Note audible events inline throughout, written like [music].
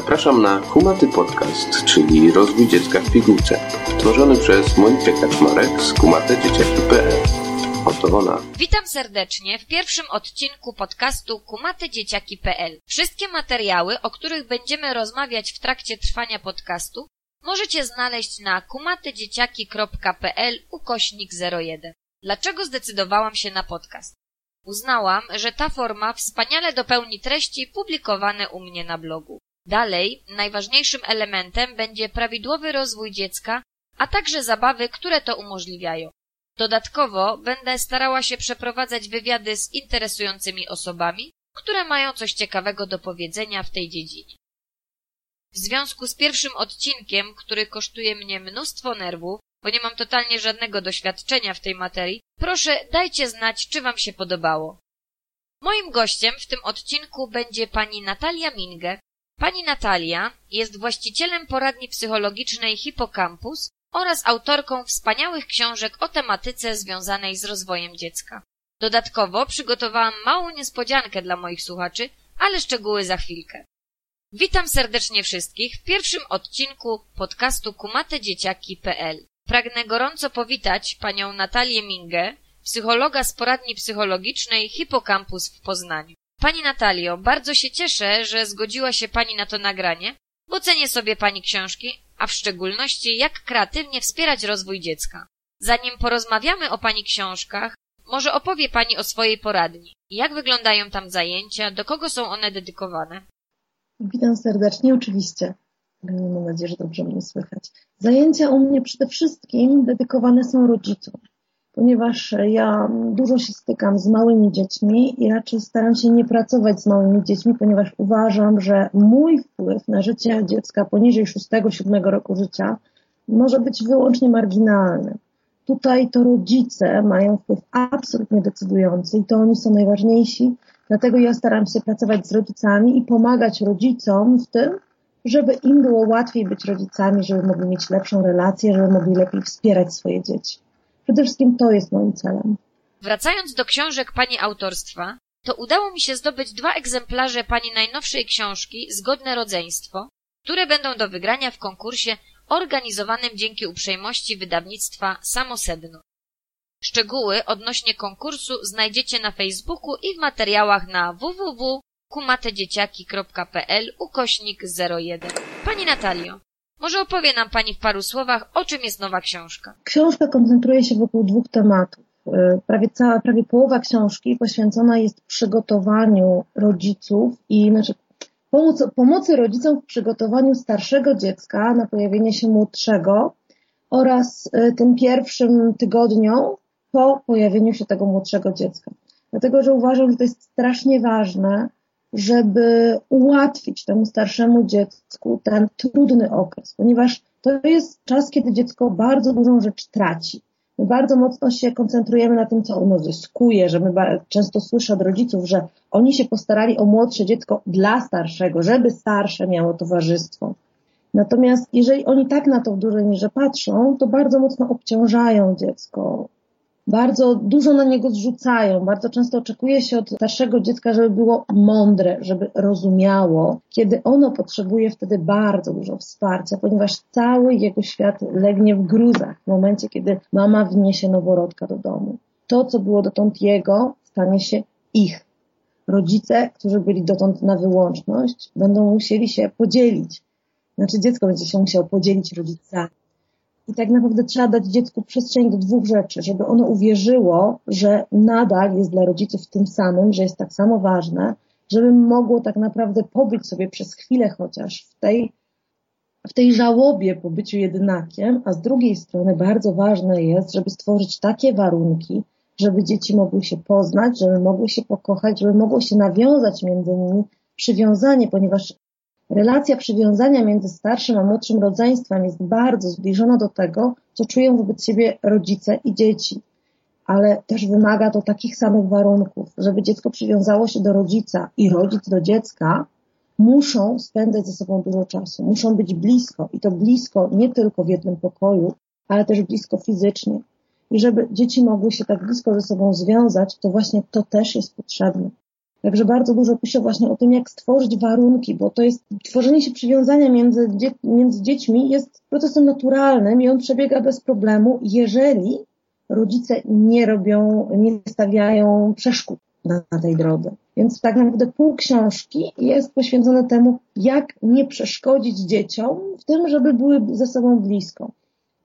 Zapraszam na Kumaty Podcast, czyli rozwój dziecka w pigułce, tworzony przez Monikę Kaczmarek z kumatedzieciaki.pl. Oto ona. Witam serdecznie w pierwszym odcinku podcastu kumatedzieciaki.pl. Wszystkie materiały, o których będziemy rozmawiać w trakcie trwania podcastu, możecie znaleźć na kumatedzieciaki.pl ukośnik 01. Dlaczego zdecydowałam się na podcast? Uznałam, że ta forma wspaniale dopełni treści publikowane u mnie na blogu. Dalej, najważniejszym elementem będzie prawidłowy rozwój dziecka, a także zabawy, które to umożliwiają. Dodatkowo będę starała się przeprowadzać wywiady z interesującymi osobami, które mają coś ciekawego do powiedzenia w tej dziedzinie. W związku z pierwszym odcinkiem, który kosztuje mnie mnóstwo nerwów, bo nie mam totalnie żadnego doświadczenia w tej materii, proszę dajcie znać, czy Wam się podobało. Moim gościem w tym odcinku będzie pani Natalia Minge. Pani Natalia jest właścicielem poradni psychologicznej Hipocampus oraz autorką wspaniałych książek o tematyce związanej z rozwojem dziecka. Dodatkowo przygotowałam małą niespodziankę dla moich słuchaczy, ale szczegóły za chwilkę. Witam serdecznie wszystkich w pierwszym odcinku podcastu kumatedzieciaki.pl. Pragnę gorąco powitać panią Natalię Mingę, psychologa z poradni psychologicznej Hipocampus w Poznaniu. Pani Natalio, bardzo się cieszę, że zgodziła się pani na to nagranie, bo cenię sobie pani książki, a w szczególności jak kreatywnie wspierać rozwój dziecka. Zanim porozmawiamy o pani książkach, może opowie pani o swojej poradni. Jak wyglądają tam zajęcia, do kogo są one dedykowane? Witam serdecznie, oczywiście. Mam nadzieję, że dobrze mnie słychać. Zajęcia u mnie przede wszystkim dedykowane są rodzicom, ponieważ ja dużo się stykam z małymi dziećmi i raczej staram się nie pracować z małymi dziećmi, ponieważ uważam, że mój wpływ na życie dziecka poniżej 6-7 roku życia może być wyłącznie marginalny. Tutaj to rodzice mają wpływ absolutnie decydujący i to oni są najważniejsi, dlatego ja staram się pracować z rodzicami i pomagać rodzicom w tym, żeby im było łatwiej być rodzicami, żeby mogli mieć lepszą relację, żeby mogli lepiej wspierać swoje dzieci. Przede wszystkim to jest moim celem. Wracając do książek pani autorstwa, to udało mi się zdobyć dwa egzemplarze pani najnowszej książki Zgodne rodzeństwo, które będą do wygrania w konkursie organizowanym dzięki uprzejmości wydawnictwa Samosedno. Szczegóły odnośnie konkursu znajdziecie na Facebooku i w materiałach na www.kumatedzieciaki.pl ukośnik 01. Pani Natalio, może opowie nam Pani w paru słowach, o czym jest nowa książka? Książka koncentruje się wokół dwóch tematów. Prawie cała, prawie połowa książki poświęcona jest przygotowaniu rodziców i znaczy pomocy, pomocy rodzicom w przygotowaniu starszego dziecka na pojawienie się młodszego oraz tym pierwszym tygodniom po pojawieniu się tego młodszego dziecka. Dlatego, że uważam, że to jest strasznie ważne, żeby ułatwić temu starszemu dziecku ten trudny okres, ponieważ to jest czas, kiedy dziecko bardzo dużą rzecz traci. My bardzo mocno się koncentrujemy na tym, co ono zyskuje, że my często słyszę od rodziców, że oni się postarali o młodsze dziecko dla starszego, żeby starsze miało towarzystwo. Natomiast jeżeli oni tak na to w dużej mierze patrzą, to bardzo mocno obciążają dziecko, bardzo dużo na niego zrzucają. Bardzo często oczekuje się od starszego dziecka, żeby było mądre, żeby rozumiało, kiedy ono potrzebuje wtedy bardzo dużo wsparcia, ponieważ cały jego świat legnie w gruzach w momencie, kiedy mama wniesie noworodka do domu. To, co było dotąd jego, stanie się ich. Rodzice, którzy byli dotąd na wyłączność, będą musieli się podzielić. Znaczy dziecko będzie się musiało podzielić rodzicami. I tak naprawdę trzeba dać dziecku przestrzeń do dwóch rzeczy, żeby ono uwierzyło, że nadal jest dla rodziców tym samym, że jest tak samo ważne, żeby mogło tak naprawdę pobyć sobie przez chwilę chociaż w tej, w tej żałobie po byciu jedynakiem, a z drugiej strony bardzo ważne jest, żeby stworzyć takie warunki, żeby dzieci mogły się poznać, żeby mogły się pokochać, żeby mogło się nawiązać między nimi przywiązanie, ponieważ Relacja przywiązania między starszym a młodszym rodzeństwem jest bardzo zbliżona do tego, co czują wobec siebie rodzice i dzieci. Ale też wymaga to takich samych warunków, żeby dziecko przywiązało się do rodzica i rodzic do dziecka, muszą spędzać ze sobą dużo czasu, muszą być blisko i to blisko nie tylko w jednym pokoju, ale też blisko fizycznie. I żeby dzieci mogły się tak blisko ze sobą związać, to właśnie to też jest potrzebne. Także bardzo dużo piszę właśnie o tym, jak stworzyć warunki, bo to jest tworzenie się przywiązania między, między dziećmi jest procesem naturalnym i on przebiega bez problemu, jeżeli rodzice nie robią, nie stawiają przeszkód na, na tej drodze. Więc tak naprawdę pół książki jest poświęcone temu, jak nie przeszkodzić dzieciom w tym, żeby były ze sobą blisko.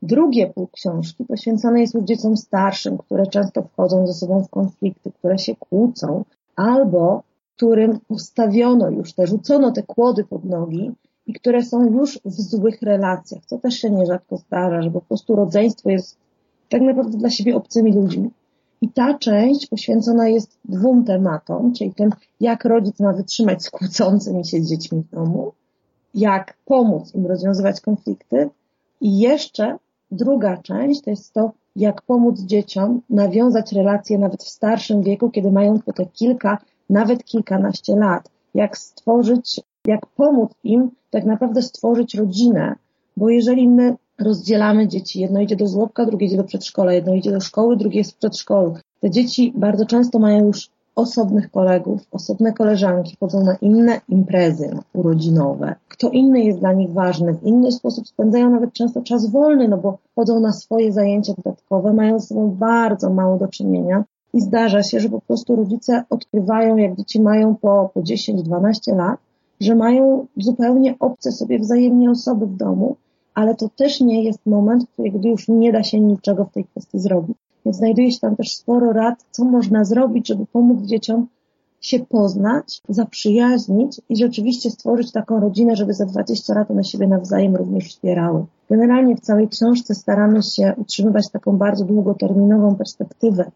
Drugie pół książki poświęcone jest już dzieciom starszym, które często wchodzą ze sobą w konflikty, które się kłócą, albo którym postawiono już te, rzucono te kłody pod nogi i które są już w złych relacjach, co też się nierzadko zdarza, że po prostu rodzeństwo jest tak naprawdę dla siebie obcymi ludźmi. I ta część poświęcona jest dwóm tematom, czyli tym, jak rodzic ma wytrzymać z kłócącymi się dziećmi w domu, jak pomóc im rozwiązywać konflikty i jeszcze druga część to jest to, jak pomóc dzieciom nawiązać relacje nawet w starszym wieku, kiedy mają po te kilka, nawet kilkanaście lat. Jak stworzyć, jak pomóc im tak naprawdę stworzyć rodzinę, bo jeżeli my rozdzielamy dzieci, jedno idzie do żłobka, drugie idzie do przedszkola, jedno idzie do szkoły, drugie jest w przedszkolu. Te dzieci bardzo często mają już osobnych kolegów, osobne koleżanki, chodzą na inne imprezy urodzinowe. Kto inny jest dla nich ważny, w inny sposób spędzają nawet często czas wolny, no bo chodzą na swoje zajęcia dodatkowe, mają z sobą bardzo mało do czynienia. I zdarza się, że po prostu rodzice odkrywają, jak dzieci mają po, po 10-12 lat, że mają zupełnie obce sobie wzajemnie osoby w domu, ale to też nie jest moment, gdy już nie da się niczego w tej kwestii zrobić. Więc znajduje się tam też sporo rad, co można zrobić, żeby pomóc dzieciom się poznać, zaprzyjaźnić i rzeczywiście stworzyć taką rodzinę, żeby za 20 lat one siebie nawzajem również wspierały. Generalnie w całej książce staramy się utrzymywać taką bardzo długoterminową perspektywę.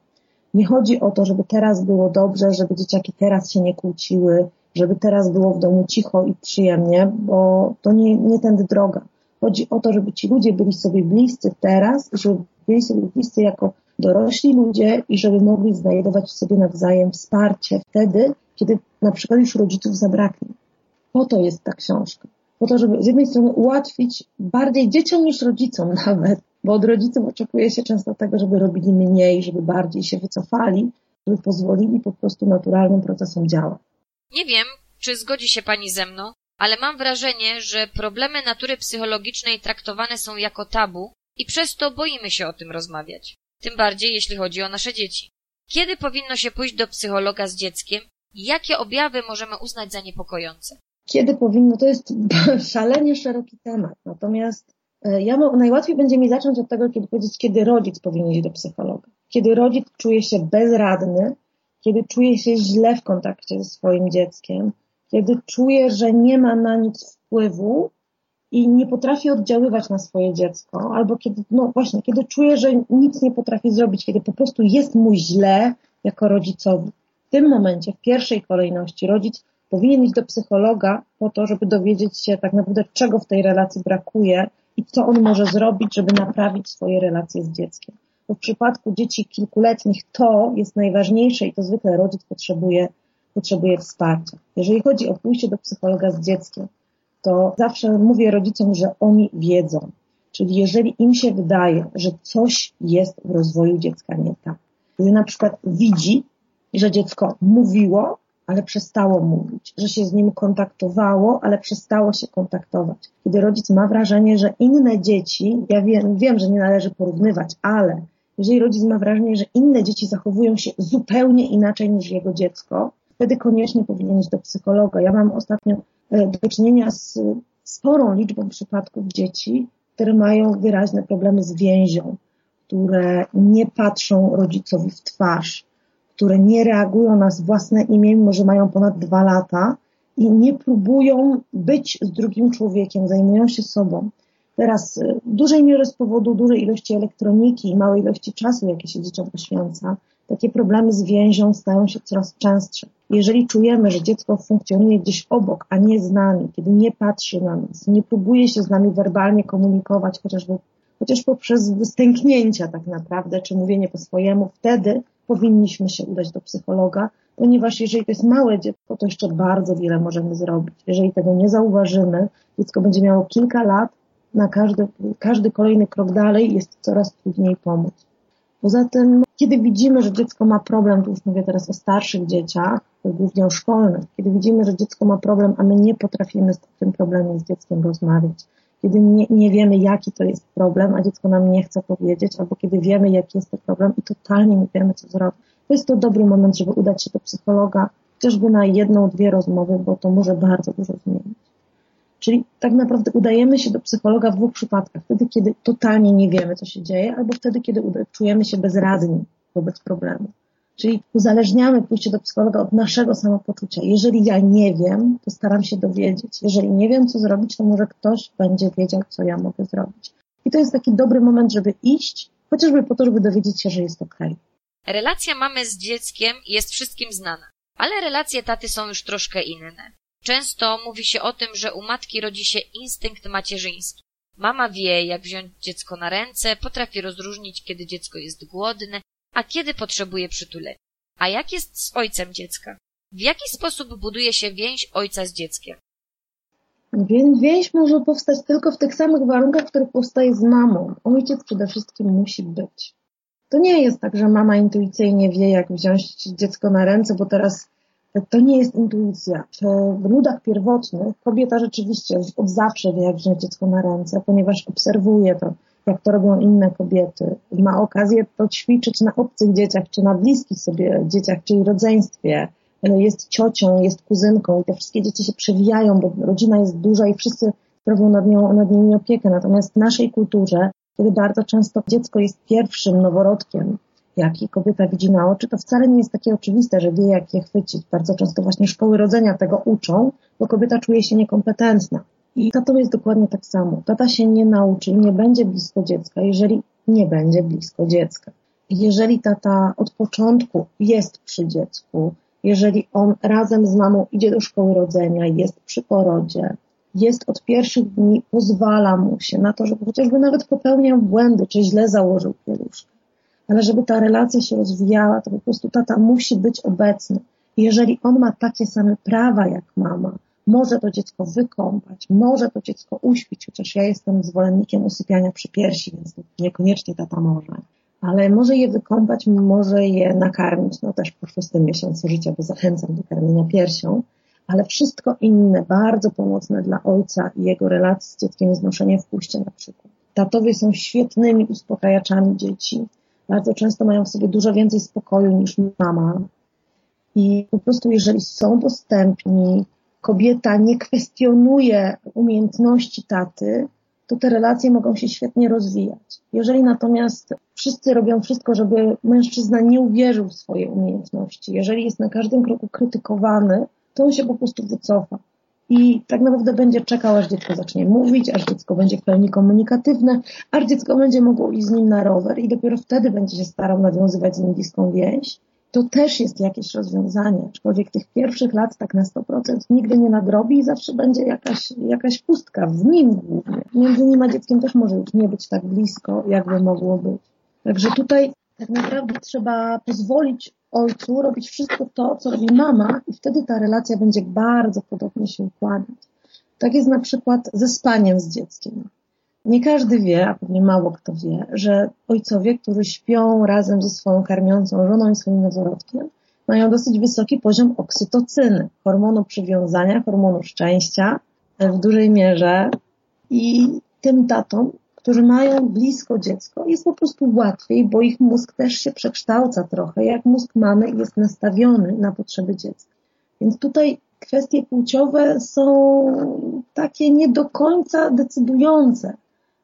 Nie chodzi o to, żeby teraz było dobrze, żeby dzieciaki teraz się nie kłóciły, żeby teraz było w domu cicho i przyjemnie, bo to nie, nie tędy droga. Chodzi o to, żeby ci ludzie byli sobie bliscy teraz, żeby byli sobie bliscy jako dorośli ludzie i żeby mogli znajdować w sobie nawzajem wsparcie wtedy, kiedy na przykład już rodziców zabraknie. Po to jest ta książka. Po to, żeby z jednej strony ułatwić bardziej dzieciom niż rodzicom [laughs] nawet, bo od rodziców oczekuje się często tego, żeby robili mniej, żeby bardziej się wycofali, żeby pozwolili po prostu naturalnym procesom działać. Nie wiem, czy zgodzi się Pani ze mną, ale mam wrażenie, że problemy natury psychologicznej traktowane są jako tabu i przez to boimy się o tym rozmawiać. Tym bardziej, jeśli chodzi o nasze dzieci. Kiedy powinno się pójść do psychologa z dzieckiem jakie objawy możemy uznać za niepokojące? Kiedy powinno, to jest [laughs] szalenie szeroki temat. Natomiast e, ja najłatwiej będzie mi zacząć od tego, kiedy powiedzieć, kiedy rodzic powinien iść do psychologa. Kiedy rodzic czuje się bezradny, kiedy czuje się źle w kontakcie ze swoim dzieckiem, kiedy czuje, że nie ma na nic wpływu i nie potrafi oddziaływać na swoje dziecko, albo kiedy, no właśnie, kiedy czuje, że nic nie potrafi zrobić, kiedy po prostu jest mu źle jako rodzicowi. W tym momencie, w pierwszej kolejności, rodzic powinien iść do psychologa po to, żeby dowiedzieć się tak naprawdę, czego w tej relacji brakuje i co on może zrobić, żeby naprawić swoje relacje z dzieckiem. Bo w przypadku dzieci kilkuletnich to jest najważniejsze i to zwykle rodzic potrzebuje, potrzebuje wsparcia. Jeżeli chodzi o pójście do psychologa z dzieckiem, to zawsze mówię rodzicom, że oni wiedzą. Czyli jeżeli im się wydaje, że coś jest w rozwoju dziecka nie tak, gdy na przykład widzi, że dziecko mówiło, ale przestało mówić, że się z nim kontaktowało, ale przestało się kontaktować. Kiedy rodzic ma wrażenie, że inne dzieci, ja wiem, wiem, że nie należy porównywać, ale jeżeli rodzic ma wrażenie, że inne dzieci zachowują się zupełnie inaczej niż jego dziecko, wtedy koniecznie powinien iść do psychologa. Ja mam ostatnio do czynienia z sporą liczbą przypadków dzieci, które mają wyraźne problemy z więzią, które nie patrzą rodzicowi w twarz, które nie reagują na własne imię, mimo że mają ponad dwa lata i nie próbują być z drugim człowiekiem, zajmują się sobą. Teraz e, w dużej mierze z powodu dużej ilości elektroniki i małej ilości czasu, jakie się dzieciom poświęca, takie problemy z więzią stają się coraz częstsze. Jeżeli czujemy, że dziecko funkcjonuje gdzieś obok, a nie z nami, kiedy nie patrzy na nas, nie próbuje się z nami werbalnie komunikować, chociażby, chociaż poprzez wystęknięcia tak naprawdę, czy mówienie po swojemu, wtedy powinniśmy się udać do psychologa, ponieważ jeżeli to jest małe dziecko, to jeszcze bardzo wiele możemy zrobić. Jeżeli tego nie zauważymy, dziecko będzie miało kilka lat, na każdy, każdy kolejny krok dalej jest coraz trudniej pomóc. Poza tym, kiedy widzimy, że dziecko ma problem, tu już mówię teraz o starszych dzieciach, głównie o szkolnych, kiedy widzimy, że dziecko ma problem, a my nie potrafimy z tym problemem z dzieckiem rozmawiać, kiedy nie, nie wiemy, jaki to jest problem, a dziecko nam nie chce powiedzieć, albo kiedy wiemy, jaki jest to problem i totalnie nie wiemy, co zrobić, to jest to dobry moment, żeby udać się do psychologa, chociażby na jedną, dwie rozmowy, bo to może bardzo dużo zmienić. Czyli tak naprawdę udajemy się do psychologa w dwóch przypadkach. Wtedy, kiedy totalnie nie wiemy, co się dzieje, albo wtedy, kiedy czujemy się bezradni wobec problemu. Czyli uzależniamy pójście do psychologa od naszego samopoczucia. Jeżeli ja nie wiem, to staram się dowiedzieć. Jeżeli nie wiem, co zrobić, to może ktoś będzie wiedział, co ja mogę zrobić. I to jest taki dobry moment, żeby iść, chociażby po to, żeby dowiedzieć się, że jest ok. Relacja mamy z dzieckiem jest wszystkim znana, ale relacje taty są już troszkę inne. Często mówi się o tym, że u matki rodzi się instynkt macierzyński. Mama wie, jak wziąć dziecko na ręce, potrafi rozróżnić, kiedy dziecko jest głodne, a kiedy potrzebuje przytulenia. A jak jest z ojcem dziecka? W jaki sposób buduje się więź ojca z dzieckiem? Więź może powstać tylko w tych samych warunkach, w których powstaje z mamą. Ojciec przede wszystkim musi być. To nie jest tak, że mama intuicyjnie wie, jak wziąć dziecko na ręce, bo teraz to nie jest intuicja. W ludach pierwotnych kobieta rzeczywiście od zawsze wie, jak wziąć dziecko na ręce, ponieważ obserwuje to, jak to robią inne kobiety. Ma okazję to ćwiczyć na obcych dzieciach, czy na bliskich sobie dzieciach, czyli rodzeństwie. Jest ciocią, jest kuzynką i te wszystkie dzieci się przewijają, bo rodzina jest duża i wszyscy sprawują nad, nią, nad nimi opiekę. Natomiast w naszej kulturze, kiedy bardzo często dziecko jest pierwszym noworodkiem, jaki kobieta widzi na oczy, to wcale nie jest takie oczywiste, że wie, jak je chwycić. Bardzo często właśnie szkoły rodzenia tego uczą, bo kobieta czuje się niekompetentna. I tato jest dokładnie tak samo. Tata się nie nauczy i nie będzie blisko dziecka, jeżeli nie będzie blisko dziecka. Jeżeli tata od początku jest przy dziecku, jeżeli on razem z mamą idzie do szkoły rodzenia, jest przy porodzie, jest od pierwszych dni, pozwala mu się na to, żeby chociażby nawet popełniał błędy, czy źle założył pieluszkę ale żeby ta relacja się rozwijała, to po prostu tata musi być obecny. Jeżeli on ma takie same prawa jak mama, może to dziecko wykąpać, może to dziecko uśpić, chociaż ja jestem zwolennikiem usypiania przy piersi, więc niekoniecznie tata może. Ale może je wykąpać, może je nakarmić, no też po szóstym miesiącu życia, bo zachęcam do karmienia piersią, ale wszystko inne, bardzo pomocne dla ojca i jego relacji z dzieckiem jest noszenie w puście na przykład. Tatowie są świetnymi uspokajaczami dzieci bardzo często mają w sobie dużo więcej spokoju niż mama. I po prostu jeżeli są dostępni, kobieta nie kwestionuje umiejętności taty, to te relacje mogą się świetnie rozwijać. Jeżeli natomiast wszyscy robią wszystko, żeby mężczyzna nie uwierzył w swoje umiejętności, jeżeli jest na każdym kroku krytykowany, to on się po prostu wycofa i tak naprawdę będzie czekał, aż dziecko zacznie mówić, aż dziecko będzie w pełni komunikatywne, aż dziecko będzie mogło iść z nim na rower i dopiero wtedy będzie się starał nawiązywać z nim bliską więź. To też jest jakieś rozwiązanie, aczkolwiek tych pierwszych lat tak na 100% nigdy nie nadrobi i zawsze będzie jakaś, jakaś pustka w nim głównie. Między nim a dzieckiem też może już nie być tak blisko, jakby mogło być. Także tutaj tak naprawdę trzeba pozwolić ojcu robić wszystko to, co robi mama i wtedy ta relacja będzie bardzo podobnie się układać. Tak jest na przykład ze spaniem z dzieckiem. Nie każdy wie, a pewnie mało kto wie, że ojcowie, którzy śpią razem ze swoją karmiącą żoną i swoim noworodkiem, mają dosyć wysoki poziom oksytocyny, hormonu przywiązania, hormonu szczęścia w dużej mierze i tym tatom którzy mają blisko dziecko, jest po prostu łatwiej, bo ich mózg też się przekształca trochę, jak mózg mamy jest nastawiony na potrzeby dziecka. Więc tutaj kwestie płciowe są takie nie do końca decydujące,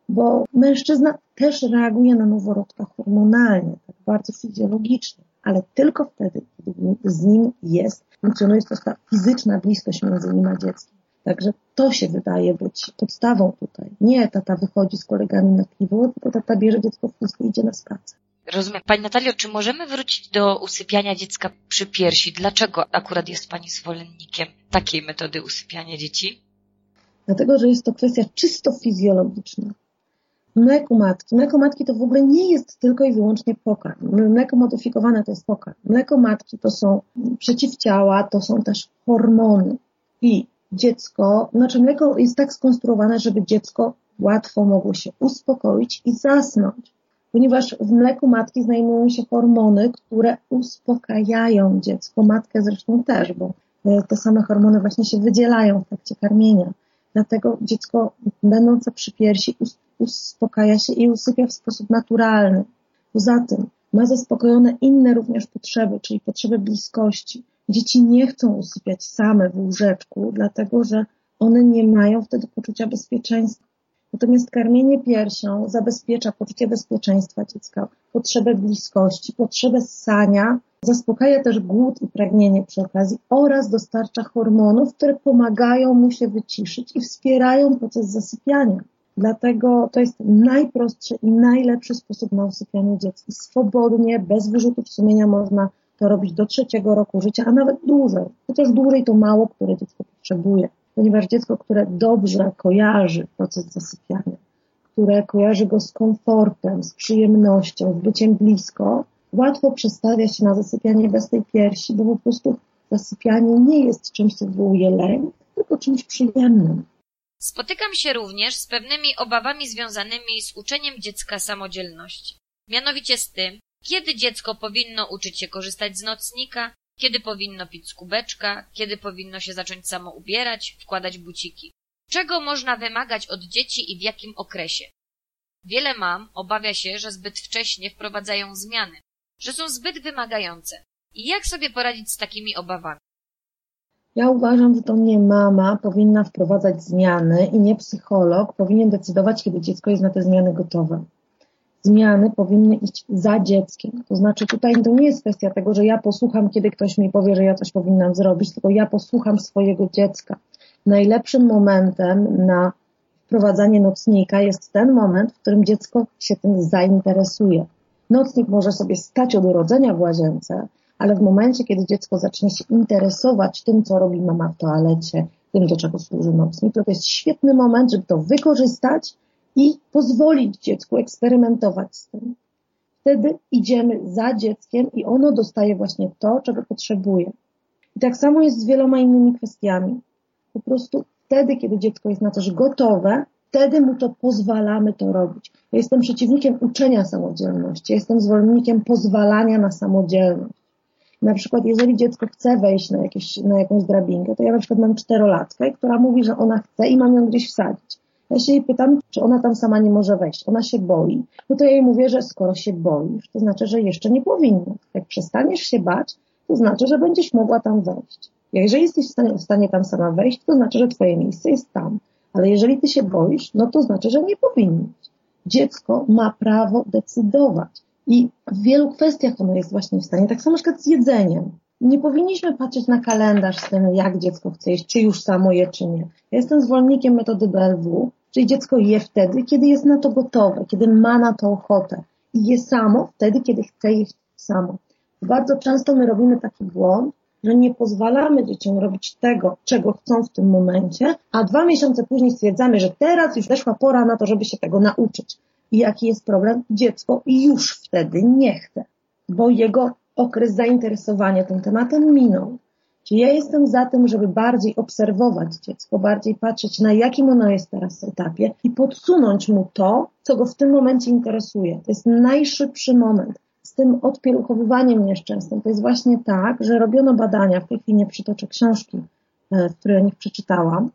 bo mężczyzna też reaguje na noworodka hormonalnie, tak bardzo fizjologicznie, ale tylko wtedy, kiedy z nim jest, funkcjonuje to ta fizyczna bliskość między nim a dzieckiem. Także to się wydaje być podstawą tutaj. Nie tata wychodzi z kolegami na piwo, tylko tata bierze dziecko w puszkę i idzie na spacer. Rozumiem. Pani Natalio, czy możemy wrócić do usypiania dziecka przy piersi? Dlaczego akurat jest Pani zwolennikiem takiej metody usypiania dzieci? Dlatego, że jest to kwestia czysto fizjologiczna. Mleko matki. Mleko matki to w ogóle nie jest tylko i wyłącznie pokarm. Mleko modyfikowane to jest pokarm. Mleko matki to są przeciwciała, to są też hormony. I dziecko, znaczy mleko jest tak skonstruowane, żeby dziecko łatwo mogło się uspokoić i zasnąć. ponieważ w mleku matki znajdują się hormony, które uspokajają dziecko, matkę zresztą też, bo e, te same hormony właśnie się wydzielają w trakcie karmienia. Dlatego dziecko będące przy piersi uspokaja się i usypia w sposób naturalny. Poza tym ma zaspokojone inne również potrzeby, czyli potrzeby bliskości. Dzieci nie chcą usypiać same w łóżeczku, dlatego że one nie mają wtedy poczucia bezpieczeństwa. Natomiast karmienie piersią zabezpiecza poczucie bezpieczeństwa dziecka, potrzebę bliskości, potrzebę ssania, zaspokaja też głód i pragnienie przy okazji oraz dostarcza hormonów, które pomagają mu się wyciszyć i wspierają proces zasypiania. Dlatego to jest najprostszy i najlepszy sposób na usypianie dziecka. Swobodnie, bez wyrzutów sumienia można to robić do trzeciego roku życia, a nawet dłużej. Chociaż dłużej to mało, które dziecko potrzebuje. Ponieważ dziecko, które dobrze kojarzy proces zasypiania, które kojarzy go z komfortem, z przyjemnością, z byciem blisko, łatwo przestawia się na zasypianie bez tej piersi, bo po prostu zasypianie nie jest czymś, co wywołuje lęk, tylko czymś przyjemnym. Spotykam się również z pewnymi obawami związanymi z uczeniem dziecka samodzielności. Mianowicie z tym, kiedy dziecko powinno uczyć się korzystać z nocnika, kiedy powinno pić z kubeczka, kiedy powinno się zacząć samo ubierać, wkładać buciki. Czego można wymagać od dzieci i w jakim okresie? Wiele mam obawia się, że zbyt wcześnie wprowadzają zmiany, że są zbyt wymagające. I jak sobie poradzić z takimi obawami? Ja uważam, że to nie mama powinna wprowadzać zmiany i nie psycholog powinien decydować, kiedy dziecko jest na te zmiany gotowe. Zmiany powinny iść za dzieckiem. To znaczy tutaj to nie jest kwestia tego, że ja posłucham, kiedy ktoś mi powie, że ja coś powinnam zrobić, tylko ja posłucham swojego dziecka. Najlepszym momentem na wprowadzanie nocnika jest ten moment, w którym dziecko się tym zainteresuje. Nocnik może sobie stać od urodzenia w łazience, ale w momencie, kiedy dziecko zacznie się interesować tym, co robi mama w toalecie, tym, do czego służy nocnik, to to jest świetny moment, żeby to wykorzystać i pozwolić dziecku eksperymentować z tym. Wtedy idziemy za dzieckiem i ono dostaje właśnie to, czego potrzebuje. I tak samo jest z wieloma innymi kwestiami. Po prostu wtedy, kiedy dziecko jest na coś gotowe, wtedy mu to pozwalamy to robić. Ja jestem przeciwnikiem uczenia samodzielności. Ja jestem zwolennikiem pozwalania na samodzielność. Na przykład, jeżeli dziecko chce wejść na, jakieś, na jakąś drabinkę, to ja na przykład mam czterolatkę, która mówi, że ona chce i mam ją gdzieś wsadzić. Ja się jej pytam, czy ona tam sama nie może wejść. Ona się boi. No to ja jej mówię, że skoro się boisz, to znaczy, że jeszcze nie powinno. Jak przestaniesz się bać, to znaczy, że będziesz mogła tam wejść. Jeżeli jesteś w stanie, w stanie tam sama wejść, to znaczy, że twoje miejsce jest tam. Ale jeżeli ty się boisz, no to znaczy, że nie powinniś. Dziecko ma prawo decydować. I w wielu kwestiach ono jest właśnie w stanie. Tak samo na przykład z jedzeniem. Nie powinniśmy patrzeć na kalendarz z tym, jak dziecko chce jeść, czy już samo je, czy nie. Ja jestem zwolennikiem metody BLW, czyli dziecko je wtedy, kiedy jest na to gotowe, kiedy ma na to ochotę. I je samo wtedy, kiedy chce jeść samo. Bardzo często my robimy taki błąd, że nie pozwalamy dzieciom robić tego, czego chcą w tym momencie, a dwa miesiące później stwierdzamy, że teraz już weszła pora na to, żeby się tego nauczyć. I jaki jest problem? Dziecko już wtedy nie chce, bo jego okres zainteresowania tym tematem minął. Czyli ja jestem za tym, żeby bardziej obserwować dziecko, bardziej patrzeć na jakim ono jest teraz etapie i podsunąć mu to, co go w tym momencie interesuje. To jest najszybszy moment. Z tym odpieluchowywaniem nieszczęsnym to jest właśnie tak, że robiono badania, w tej chwili nie przytoczę książki, e, w której o nich przeczytałam,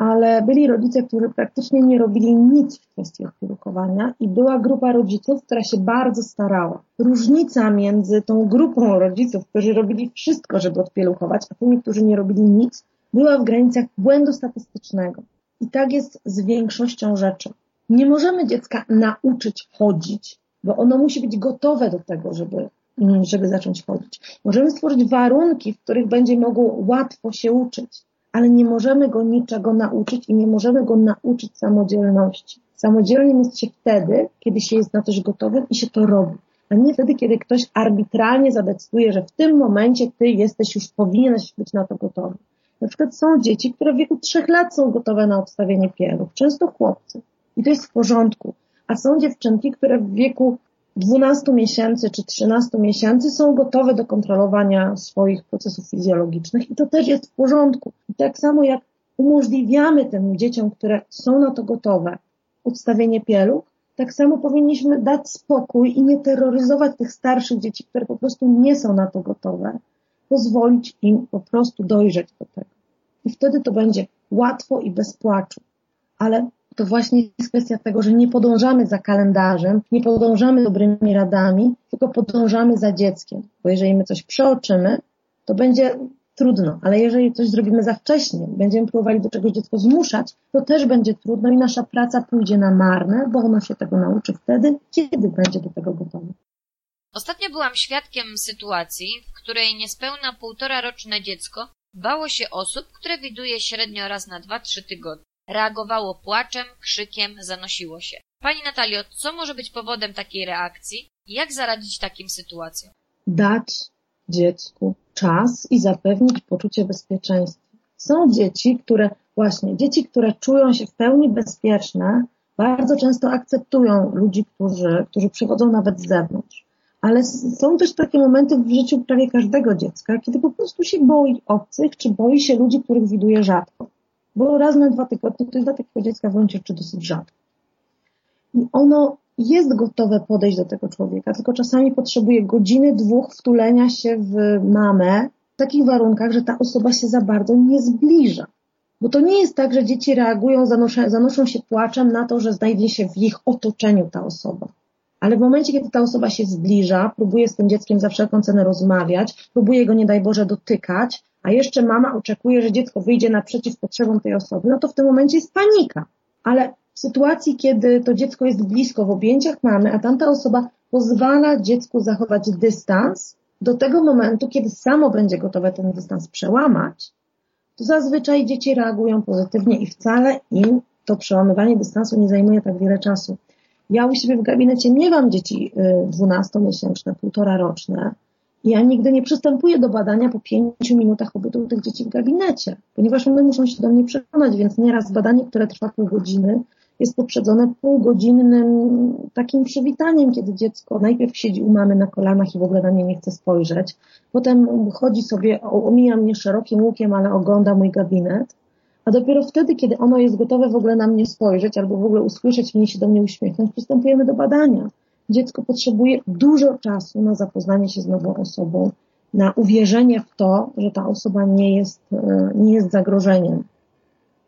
ale byli rodzice, którzy praktycznie nie robili nic w kwestii odpielukowania i była grupa rodziców, która się bardzo starała. Różnica między tą grupą rodziców, którzy robili wszystko, żeby odpieluchować, a tymi, którzy nie robili nic, była w granicach błędu statystycznego. I tak jest z większością rzeczy. Nie możemy dziecka nauczyć chodzić, bo ono musi być gotowe do tego, żeby, żeby zacząć chodzić. Możemy stworzyć warunki, w których będzie mogło łatwo się uczyć ale nie możemy go niczego nauczyć i nie możemy go nauczyć samodzielności. Samodzielnym jest się wtedy, kiedy się jest na coś gotowym i się to robi, a nie wtedy, kiedy ktoś arbitralnie zadecyduje, że w tym momencie ty jesteś już powinieneś być na to gotowy. Na przykład są dzieci, które w wieku trzech lat są gotowe na odstawienie pierów, często chłopcy. I to jest w porządku. A są dziewczynki, które w wieku 12 miesięcy czy 13 miesięcy są gotowe do kontrolowania swoich procesów fizjologicznych i to też jest w porządku. I tak samo jak umożliwiamy tym dzieciom, które są na to gotowe, odstawienie pieluch, tak samo powinniśmy dać spokój i nie terroryzować tych starszych dzieci, które po prostu nie są na to gotowe, pozwolić im po prostu dojrzeć do tego. I wtedy to będzie łatwo i bez płaczu. Ale to właśnie jest kwestia tego, że nie podążamy za kalendarzem, nie podążamy dobrymi radami, tylko podążamy za dzieckiem. Bo jeżeli my coś przeoczymy, to będzie trudno, ale jeżeli coś zrobimy za wcześnie, będziemy próbowali do czegoś dziecko zmuszać, to też będzie trudno i nasza praca pójdzie na marne, bo ono się tego nauczy wtedy, kiedy będzie do tego gotowe. Ostatnio byłam świadkiem sytuacji, w której niespełna półtora roczne dziecko bało się osób, które widuje średnio raz na dwa, trzy tygodnie. Reagowało płaczem, krzykiem, zanosiło się. Pani Natalio, co może być powodem takiej reakcji i jak zaradzić takim sytuacjom? Dać dziecku czas i zapewnić poczucie bezpieczeństwa. Są dzieci, które właśnie, dzieci, które czują się w pełni bezpieczne, bardzo często akceptują ludzi, którzy, którzy przychodzą nawet z zewnątrz. Ale są też takie momenty w życiu prawie każdego dziecka, kiedy po prostu się boi obcych, czy boi się ludzi, których widuje rzadko. Bo raz na dwa tygodnie to jest dla takiego dziecka w gruncie rzeczy dosyć rzadko. I ono jest gotowe podejść do tego człowieka, tylko czasami potrzebuje godziny, dwóch wtulenia się w mamę w takich warunkach, że ta osoba się za bardzo nie zbliża. Bo to nie jest tak, że dzieci reagują, zanoszą, zanoszą się płaczem na to, że znajdzie się w ich otoczeniu ta osoba. Ale w momencie, kiedy ta osoba się zbliża, próbuje z tym dzieckiem za wszelką cenę rozmawiać, próbuje go, nie daj Boże, dotykać, a jeszcze mama oczekuje, że dziecko wyjdzie naprzeciw potrzebom tej osoby, no to w tym momencie jest panika. Ale w sytuacji, kiedy to dziecko jest blisko w objęciach mamy, a tamta osoba pozwala dziecku zachować dystans do tego momentu, kiedy samo będzie gotowe ten dystans przełamać, to zazwyczaj dzieci reagują pozytywnie i wcale im to przełamywanie dystansu nie zajmuje tak wiele czasu. Ja u siebie w gabinecie nie mam dzieci 12-miesięczne, y, półtora roczne. Ja nigdy nie przystępuję do badania po pięciu minutach pobytu tych dzieci w gabinecie, ponieważ one muszą się do mnie przekonać, więc nieraz badanie, które trwa pół godziny, jest poprzedzone półgodzinnym takim przywitaniem, kiedy dziecko najpierw siedzi u mamy na kolanach i w ogóle na mnie nie chce spojrzeć, potem chodzi sobie, omija mnie szerokim łukiem, ale ogląda mój gabinet, a dopiero wtedy, kiedy ono jest gotowe w ogóle na mnie spojrzeć albo w ogóle usłyszeć mnie się do mnie uśmiechnąć, przystępujemy do badania. Dziecko potrzebuje dużo czasu na zapoznanie się z nową osobą, na uwierzenie w to, że ta osoba nie jest, e, nie jest zagrożeniem.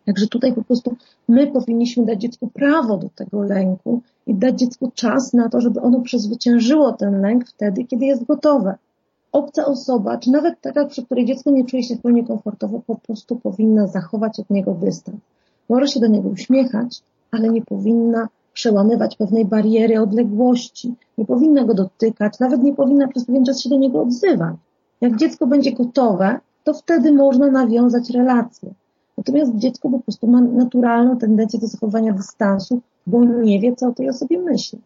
Także tutaj po prostu my powinniśmy dać dziecku prawo do tego lęku i dać dziecku czas na to, żeby ono przezwyciężyło ten lęk wtedy, kiedy jest gotowe. Obca osoba, czy nawet taka, przy której dziecko nie czuje się zupełnie komfortowo, po prostu powinna zachować od niego dystans. Może się do niego uśmiechać, ale nie powinna przełamywać pewnej bariery odległości, nie powinna go dotykać, nawet nie powinna przez pewien czas się do niego odzywać. Jak dziecko będzie gotowe, to wtedy można nawiązać relacje. Natomiast dziecko po prostu ma naturalną tendencję do zachowania dystansu, bo nie wie, co o tej osobie myśli.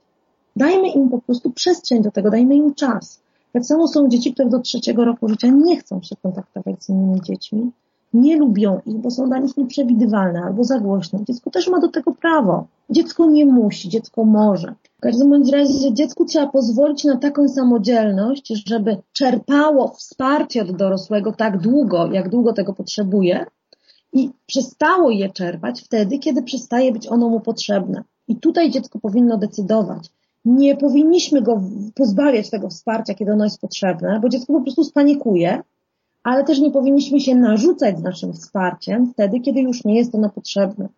Dajmy im po prostu przestrzeń do tego, dajmy im czas. Tak samo są dzieci, które do trzeciego roku życia nie chcą się kontaktować z innymi dziećmi, nie lubią ich, bo są dla nich nieprzewidywalne albo za głośne. Dziecko też ma do tego prawo. Dziecko nie musi, dziecko może. W każdym bądź razie dziecku trzeba pozwolić na taką samodzielność, żeby czerpało wsparcie od dorosłego tak długo, jak długo tego potrzebuje, i przestało je czerpać wtedy, kiedy przestaje być ono mu potrzebne. I tutaj dziecko powinno decydować. Nie powinniśmy go pozbawiać tego wsparcia, kiedy ono jest potrzebne, bo dziecko po prostu spanikuje, ale też nie powinniśmy się narzucać z naszym wsparciem wtedy, kiedy już nie jest ono potrzebne.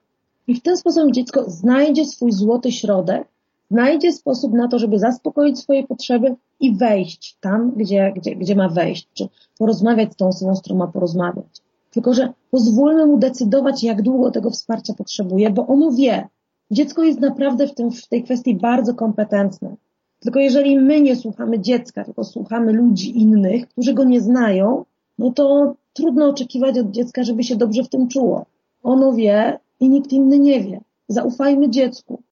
I w ten sposób dziecko znajdzie swój złoty środek, znajdzie sposób na to, żeby zaspokoić swoje potrzeby i wejść tam, gdzie, gdzie, gdzie ma wejść, czy porozmawiać z tą osobą, z którą ma porozmawiać. Tylko, że pozwólmy mu decydować, jak długo tego wsparcia potrzebuje, bo ono wie. Dziecko jest naprawdę w, tym, w tej kwestii bardzo kompetentne. Tylko jeżeli my nie słuchamy dziecka, tylko słuchamy ludzi innych, którzy go nie znają, no to trudno oczekiwać od dziecka, żeby się dobrze w tym czuło. Ono wie i nikt inny nie wie. Zaufajmy dziecku.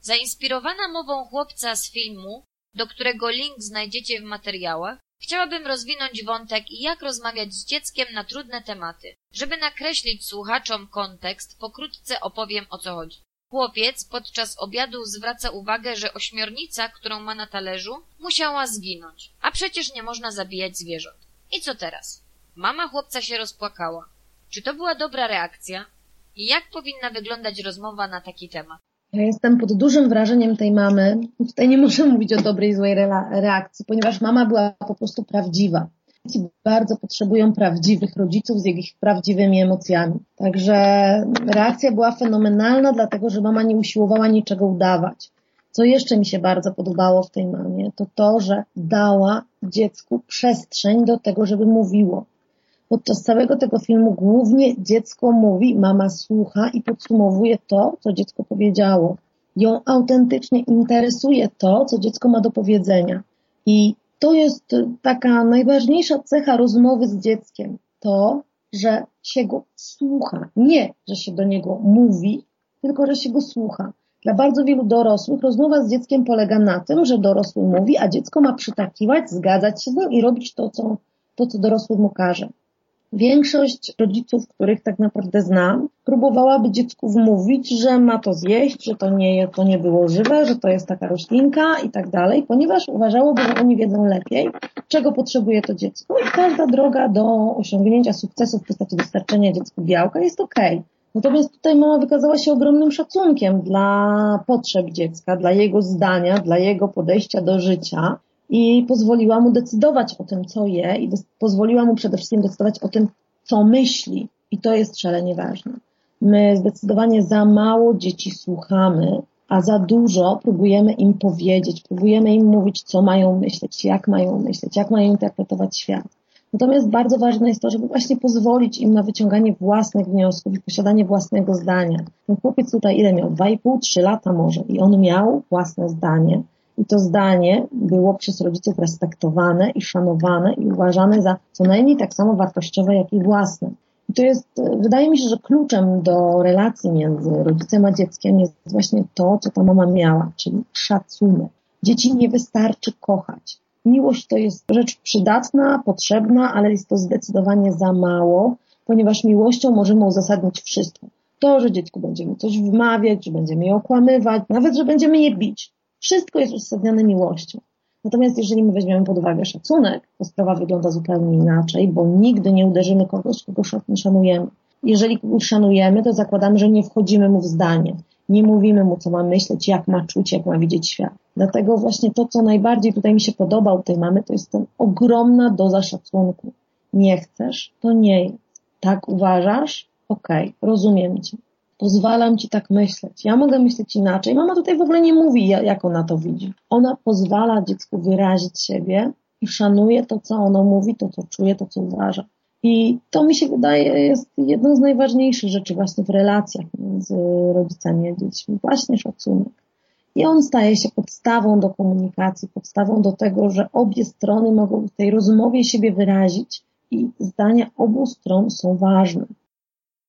Zainspirowana mową chłopca z filmu, do którego link znajdziecie w materiałach, Chciałabym rozwinąć wątek jak rozmawiać z dzieckiem na trudne tematy. Żeby nakreślić słuchaczom kontekst, pokrótce opowiem o co chodzi. Chłopiec podczas obiadu zwraca uwagę, że ośmiornica, którą ma na talerzu, musiała zginąć. A przecież nie można zabijać zwierząt. I co teraz? Mama chłopca się rozpłakała. Czy to była dobra reakcja? I jak powinna wyglądać rozmowa na taki temat? Ja jestem pod dużym wrażeniem tej mamy. Tutaj nie muszę mówić o dobrej złej reakcji, ponieważ mama była po prostu prawdziwa. Dzieci bardzo potrzebują prawdziwych rodziców z ich prawdziwymi emocjami. Także reakcja była fenomenalna, dlatego że mama nie usiłowała niczego udawać. Co jeszcze mi się bardzo podobało w tej mamie, to to, że dała dziecku przestrzeń do tego, żeby mówiło. Podczas całego tego filmu głównie dziecko mówi, mama słucha i podsumowuje to, co dziecko powiedziało. Ją autentycznie interesuje to, co dziecko ma do powiedzenia. I to jest taka najważniejsza cecha rozmowy z dzieckiem. To, że się go słucha. Nie, że się do niego mówi, tylko że się go słucha. Dla bardzo wielu dorosłych rozmowa z dzieckiem polega na tym, że dorosły mówi, a dziecko ma przytakiwać, zgadzać się z nim i robić to, co, to, co dorosły mu każe. Większość rodziców, których tak naprawdę znam, próbowałaby dziecku wmówić, że ma to zjeść, że to nie, to nie było żywe, że to jest taka roślinka i tak dalej, ponieważ uważałoby, że oni wiedzą lepiej, czego potrzebuje to dziecko i każda droga do osiągnięcia sukcesu w postaci dostarczenia dziecku białka jest okej. Okay. Natomiast tutaj mama wykazała się ogromnym szacunkiem dla potrzeb dziecka, dla jego zdania, dla jego podejścia do życia i pozwoliła mu decydować o tym, co je i pozwoliła mu przede wszystkim decydować o tym, co myśli. I to jest szalenie ważne. My zdecydowanie za mało dzieci słuchamy, a za dużo próbujemy im powiedzieć, próbujemy im mówić, co mają myśleć, jak mają myśleć, jak mają interpretować świat. Natomiast bardzo ważne jest to, żeby właśnie pozwolić im na wyciąganie własnych wniosków i posiadanie własnego zdania. Ten chłopiec tutaj ile miał? 2,5-3 lata może i on miał własne zdanie i to zdanie było przez rodziców respektowane i szanowane i uważane za co najmniej tak samo wartościowe, jak i własne. I to jest, wydaje mi się, że kluczem do relacji między rodzicem a dzieckiem jest właśnie to, co ta mama miała, czyli szacunek. Dzieci nie wystarczy kochać. Miłość to jest rzecz przydatna, potrzebna, ale jest to zdecydowanie za mało, ponieważ miłością możemy uzasadnić wszystko. To, że dziecku będziemy coś wmawiać, że będziemy je okłamywać, nawet, że będziemy je bić. Wszystko jest uzasadnione miłością. Natomiast jeżeli my weźmiemy pod uwagę szacunek, to sprawa wygląda zupełnie inaczej, bo nigdy nie uderzymy kogoś, kogo szanujemy. Jeżeli kogoś szanujemy, to zakładamy, że nie wchodzimy mu w zdanie. Nie mówimy mu, co ma myśleć, jak ma czuć, jak ma widzieć świat. Dlatego właśnie to, co najbardziej tutaj mi się podoba u tej mamy, to jest ten ogromna doza szacunku. Nie chcesz, to nie jest. Tak uważasz? Okej, okay, rozumiem cię. Pozwalam ci tak myśleć. Ja mogę myśleć inaczej. Mama tutaj w ogóle nie mówi, jak ona to widzi. Ona pozwala dziecku wyrazić siebie i szanuje to, co ono mówi, to, co czuje, to, co uważa. I to mi się wydaje jest jedną z najważniejszych rzeczy właśnie w relacjach między rodzicami a dziećmi. Właśnie szacunek. I on staje się podstawą do komunikacji, podstawą do tego, że obie strony mogą w tej rozmowie siebie wyrazić i zdania obu stron są ważne.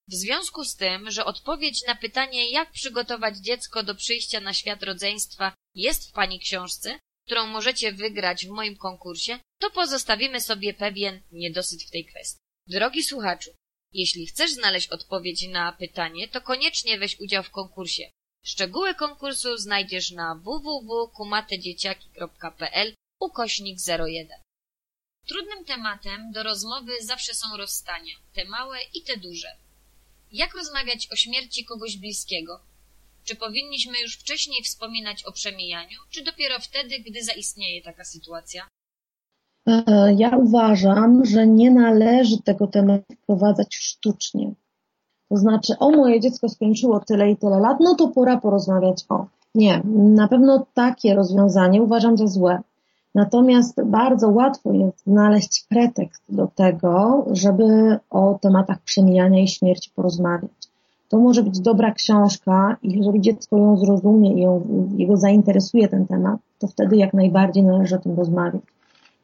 W związku z tym, że odpowiedź na pytanie, jak przygotować dziecko do przyjścia na świat rodzeństwa jest w Pani książce, którą możecie wygrać w moim konkursie, to pozostawimy sobie pewien niedosyt w tej kwestii. Drogi słuchaczu, jeśli chcesz znaleźć odpowiedź na pytanie, to koniecznie weź udział w konkursie. Szczegóły konkursu znajdziesz na www.kumatedzieciaki.pl ukośnik 01. Trudnym tematem do rozmowy zawsze są rozstania, te małe i te duże. Jak rozmawiać o śmierci kogoś bliskiego? Czy powinniśmy już wcześniej wspominać o przemijaniu, czy dopiero wtedy, gdy zaistnieje taka sytuacja? E, ja uważam, że nie należy tego tematu wprowadzać sztucznie. To znaczy, o moje dziecko skończyło tyle i tyle lat, no to pora porozmawiać o. Nie, na pewno takie rozwiązanie uważam za złe. Natomiast bardzo łatwo jest znaleźć pretekst do tego, żeby o tematach przemijania i śmierci porozmawiać. To może być dobra książka i jeżeli dziecko ją zrozumie i ją, jego zainteresuje ten temat, to wtedy jak najbardziej należy o tym rozmawiać.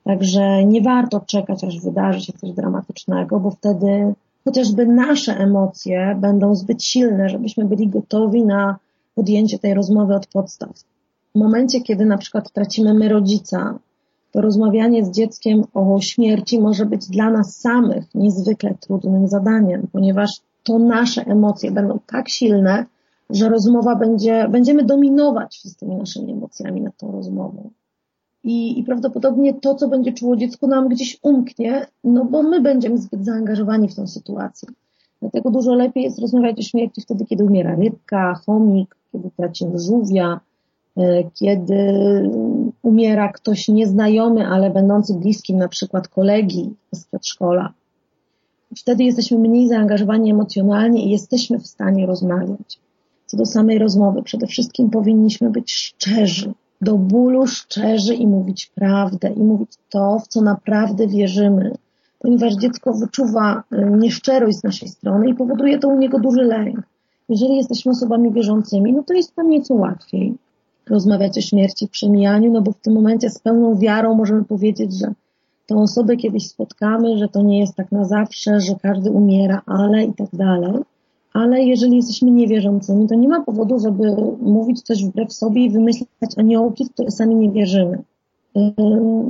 Także nie warto czekać, aż wydarzy się coś dramatycznego, bo wtedy chociażby nasze emocje będą zbyt silne, żebyśmy byli gotowi na podjęcie tej rozmowy od podstaw. W momencie, kiedy na przykład tracimy my rodzica, to rozmawianie z dzieckiem o śmierci może być dla nas samych niezwykle trudnym zadaniem, ponieważ to nasze emocje będą tak silne, że rozmowa będzie, będziemy dominować wszystkimi naszymi emocjami nad tą rozmową i, i prawdopodobnie to, co będzie czuło dziecko, nam gdzieś umknie, no bo my będziemy zbyt zaangażowani w tę sytuację. Dlatego dużo lepiej jest rozmawiać o śmierci wtedy, kiedy umiera rybka, chomik, kiedy tracimy żółwia, kiedy umiera ktoś nieznajomy, ale będący bliskim na przykład kolegi z przedszkola. Wtedy jesteśmy mniej zaangażowani emocjonalnie i jesteśmy w stanie rozmawiać. Co do samej rozmowy, przede wszystkim powinniśmy być szczerzy, do bólu szczerzy i mówić prawdę, i mówić to, w co naprawdę wierzymy, ponieważ dziecko wyczuwa y, nieszczerość z naszej strony i powoduje to u niego duży lęk. Jeżeli jesteśmy osobami wierzącymi, no to jest nam nieco łatwiej rozmawiać o śmierci, przemijaniu, no bo w tym momencie z pełną wiarą możemy powiedzieć, że tą osobę kiedyś spotkamy, że to nie jest tak na zawsze, że każdy umiera, ale i tak dalej. Ale jeżeli jesteśmy niewierzącymi, to nie ma powodu, żeby mówić coś wbrew sobie i wymyślać aniołki, w które sami nie wierzymy.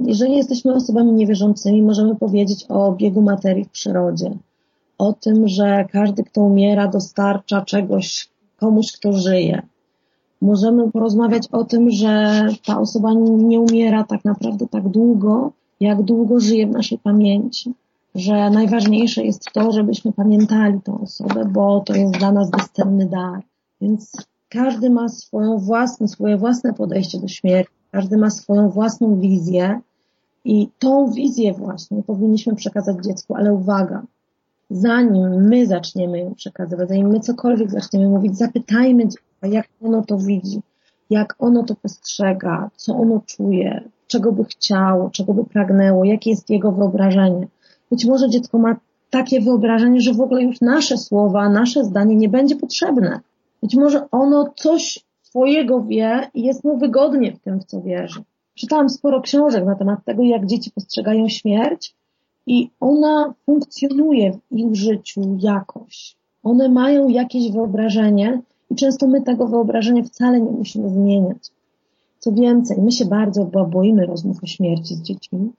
Jeżeli jesteśmy osobami niewierzącymi, możemy powiedzieć o biegu materii w przyrodzie, o tym, że każdy, kto umiera, dostarcza czegoś komuś, kto żyje. Możemy porozmawiać o tym, że ta osoba nie umiera tak naprawdę tak długo, jak długo żyje w naszej pamięci. Że najważniejsze jest to, żebyśmy pamiętali tą osobę, bo to jest dla nas bezcenny dar. Więc każdy ma swoją własną, swoje własne podejście do śmierci każdy ma swoją własną wizję i tą wizję właśnie powinniśmy przekazać dziecku, ale uwaga, zanim my zaczniemy ją przekazywać, zanim my cokolwiek zaczniemy mówić, zapytajmy dziecka, jak ono to widzi, jak ono to postrzega, co ono czuje, czego by chciało, czego by pragnęło, jakie jest jego wyobrażenie. Być może dziecko ma takie wyobrażenie, że w ogóle już nasze słowa, nasze zdanie nie będzie potrzebne. Być może ono coś swojego wie i jest mu wygodnie w tym, w co wierzy. Czytałam sporo książek na temat tego, jak dzieci postrzegają śmierć i ona funkcjonuje w ich życiu jakoś. One mają jakieś wyobrażenie i często my tego wyobrażenia wcale nie musimy zmieniać. Co więcej, my się bardzo boimy rozmów o śmierci z dziećmi,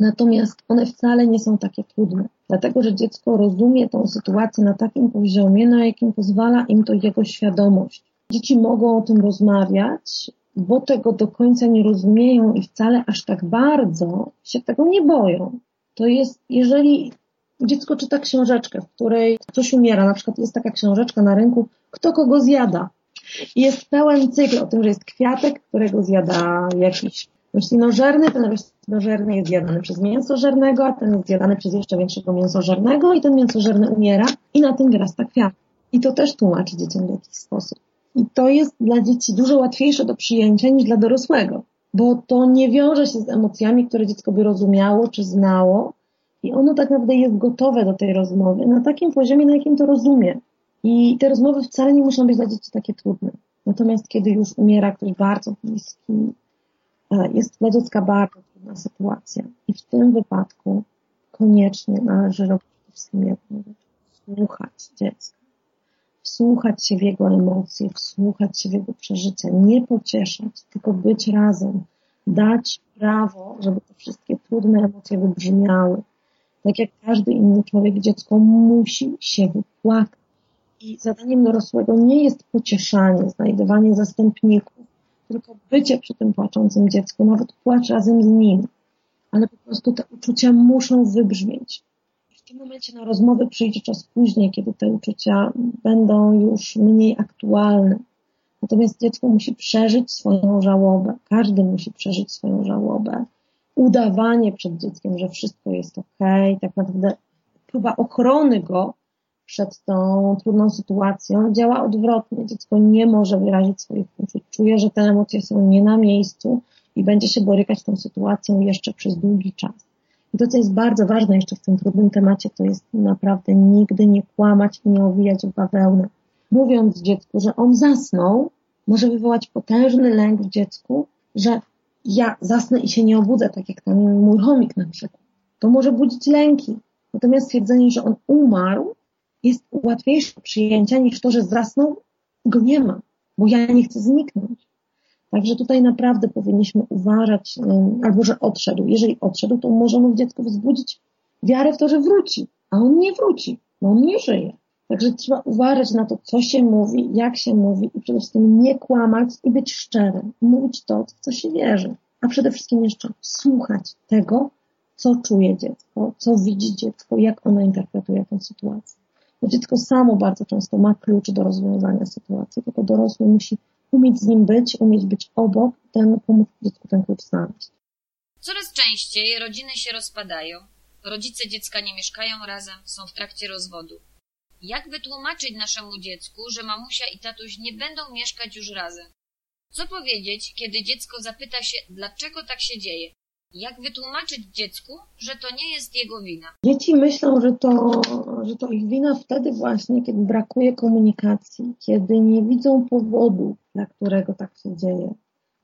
natomiast one wcale nie są takie trudne, dlatego że dziecko rozumie tą sytuację na takim poziomie, na jakim pozwala im to jego świadomość. Dzieci mogą o tym rozmawiać, bo tego do końca nie rozumieją i wcale aż tak bardzo się tego nie boją. To jest, jeżeli dziecko czyta książeczkę, w której coś umiera, na przykład jest taka książeczka na rynku, kto kogo zjada. I jest pełen cykl o tym, że jest kwiatek, którego zjada jakiś roślinożerny, ten roślinożerny jest zjadany przez mięsożernego, a ten jest zjadany przez jeszcze większego mięsożernego i ten mięsożerny umiera i na tym wyrasta kwiat. I to też tłumaczy dzieciom w jakiś sposób. I to jest dla dzieci dużo łatwiejsze do przyjęcia niż dla dorosłego, bo to nie wiąże się z emocjami, które dziecko by rozumiało czy znało i ono tak naprawdę jest gotowe do tej rozmowy na takim poziomie, na jakim to rozumie. I te rozmowy wcale nie muszą być dla dzieci takie trudne. Natomiast kiedy już umiera ktoś bardzo bliski, e, jest dla dziecka bardzo trudna sytuacja. I w tym wypadku koniecznie należy robić wszystkim jedno, słuchać dziecka wsłuchać się w jego emocje, wsłuchać się w jego przeżycia, nie pocieszać, tylko być razem, dać prawo, żeby te wszystkie trudne emocje wybrzmiały. Tak jak każdy inny człowiek, dziecko musi się wypłakać. I zadaniem dorosłego nie jest pocieszanie, znajdowanie zastępników, tylko bycie przy tym płaczącym dziecku, nawet płacz razem z nim. Ale po prostu te uczucia muszą wybrzmieć tym momencie na rozmowy przyjdzie czas później, kiedy te uczucia będą już mniej aktualne. Natomiast dziecko musi przeżyć swoją żałobę. Każdy musi przeżyć swoją żałobę. Udawanie przed dzieckiem, że wszystko jest ok, tak naprawdę próba ochrony go przed tą trudną sytuacją działa odwrotnie. Dziecko nie może wyrazić swoich uczuć. Czuje, że te emocje są nie na miejscu i będzie się borykać z tą sytuacją jeszcze przez długi czas. I to, co jest bardzo ważne jeszcze w tym trudnym temacie, to jest naprawdę nigdy nie kłamać i nie owijać w bawełnę. Mówiąc dziecku, że on zasnął, może wywołać potężny lęk w dziecku, że ja zasnę i się nie obudzę, tak jak ten mój chomik na przykład. To może budzić lęki. Natomiast stwierdzenie, że on umarł, jest łatwiejsze do przyjęcia niż to, że zasnął i go nie ma, bo ja nie chcę zniknąć. Także tutaj naprawdę powinniśmy uważać, albo że odszedł. Jeżeli odszedł, to możemy w dziecku wzbudzić wiarę w to, że wróci, a on nie wróci, bo on nie żyje. Także trzeba uważać na to, co się mówi, jak się mówi i przede wszystkim nie kłamać i być szczerym. Mówić to, w co się wierzy. A przede wszystkim jeszcze słuchać tego, co czuje dziecko, co widzi dziecko, jak ono interpretuje tę sytuację. bo dziecko samo bardzo często ma klucz do rozwiązania sytuacji, tylko dorosły musi umieć z nim być, umieć być obok, ten pomóc dziecku ten klucz znaleźć. Coraz częściej rodziny się rozpadają, rodzice dziecka nie mieszkają razem, są w trakcie rozwodu. Jak wytłumaczyć naszemu dziecku, że mamusia i tatuś nie będą mieszkać już razem? Co powiedzieć, kiedy dziecko zapyta się, dlaczego tak się dzieje? Jak wytłumaczyć dziecku, że to nie jest jego wina? Dzieci myślą, że to, że to ich wina wtedy właśnie, kiedy brakuje komunikacji, kiedy nie widzą powodu, dla którego tak się dzieje.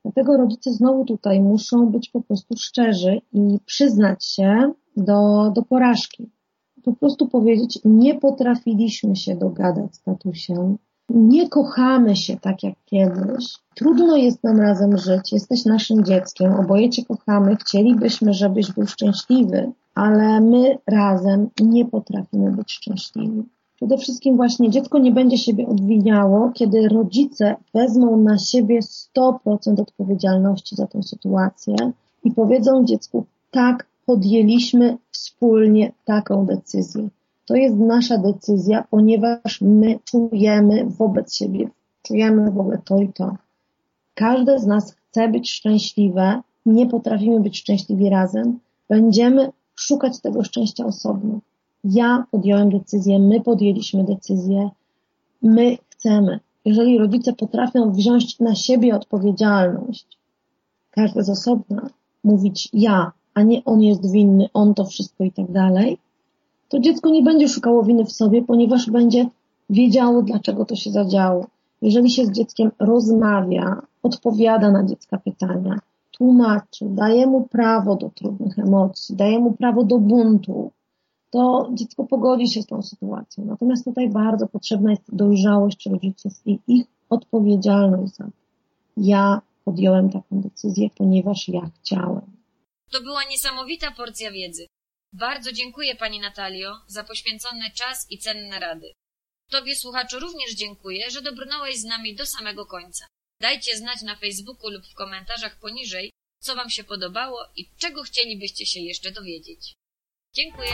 Dlatego rodzice znowu tutaj muszą być po prostu szczerzy i przyznać się do, do porażki. Po prostu powiedzieć, nie potrafiliśmy się dogadać z tatusiem, nie kochamy się tak jak kiedyś. Trudno jest nam razem żyć. Jesteś naszym dzieckiem, oboje cię kochamy, chcielibyśmy, żebyś był szczęśliwy, ale my razem nie potrafimy być szczęśliwi. Przede wszystkim właśnie dziecko nie będzie siebie obwiniało, kiedy rodzice wezmą na siebie 100% odpowiedzialności za tę sytuację i powiedzą dziecku, tak, podjęliśmy wspólnie taką decyzję. To jest nasza decyzja, ponieważ my czujemy wobec siebie, czujemy w ogóle to i to. Każde z nas chce być szczęśliwe, nie potrafimy być szczęśliwi razem, będziemy szukać tego szczęścia osobno. Ja podjąłem decyzję, my podjęliśmy decyzję, my chcemy. Jeżeli rodzice potrafią wziąć na siebie odpowiedzialność, każdy z osobna, mówić ja, a nie on jest winny, on to wszystko i tak dalej, to dziecko nie będzie szukało winy w sobie, ponieważ będzie wiedziało, dlaczego to się zadziało. Jeżeli się z dzieckiem rozmawia, odpowiada na dziecka pytania, tłumaczy, daje mu prawo do trudnych emocji, daje mu prawo do buntu, to dziecko pogodzi się z tą sytuacją. Natomiast tutaj bardzo potrzebna jest dojrzałość rodziców i ich odpowiedzialność za to. Ja podjąłem taką decyzję, ponieważ ja chciałem. To była niesamowita porcja wiedzy. Bardzo dziękuję Pani Natalio za poświęcony czas i cenne rady. Tobie słuchaczu również dziękuję, że dobrnąłeś z nami do samego końca. Dajcie znać na Facebooku lub w komentarzach poniżej, co Wam się podobało i czego chcielibyście się jeszcze dowiedzieć. Dziękuję.